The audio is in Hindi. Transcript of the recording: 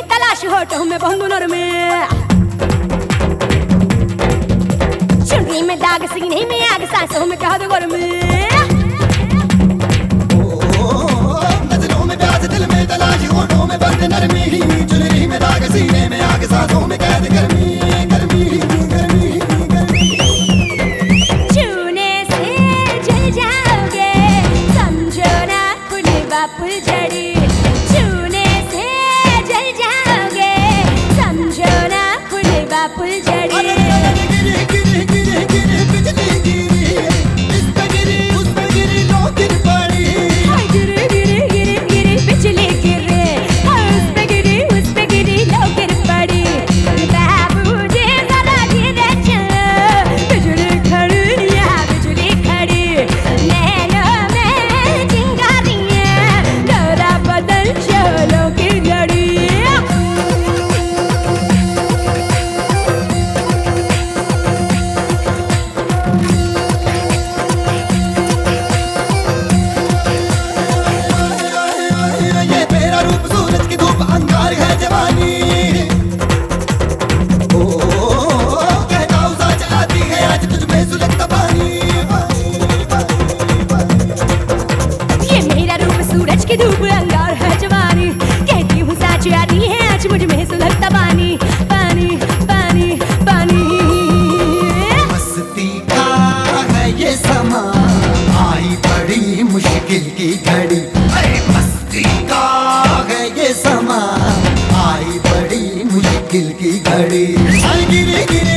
तलाश होठों में बंधु नर में। चुनरी में दाग सीने में, आग सांसों में, कहा दो नज़रों में प्यास दिल में, तलाश होठों में बंद नरमी चुनरी में दाग सीने में, आग सांसों में, कैद गर्मी। i put मुश्किल की घड़ी। अरे मस्ती का है ये समा। आई बड़ी मुश्किल की घड़ी। गिरी गिरी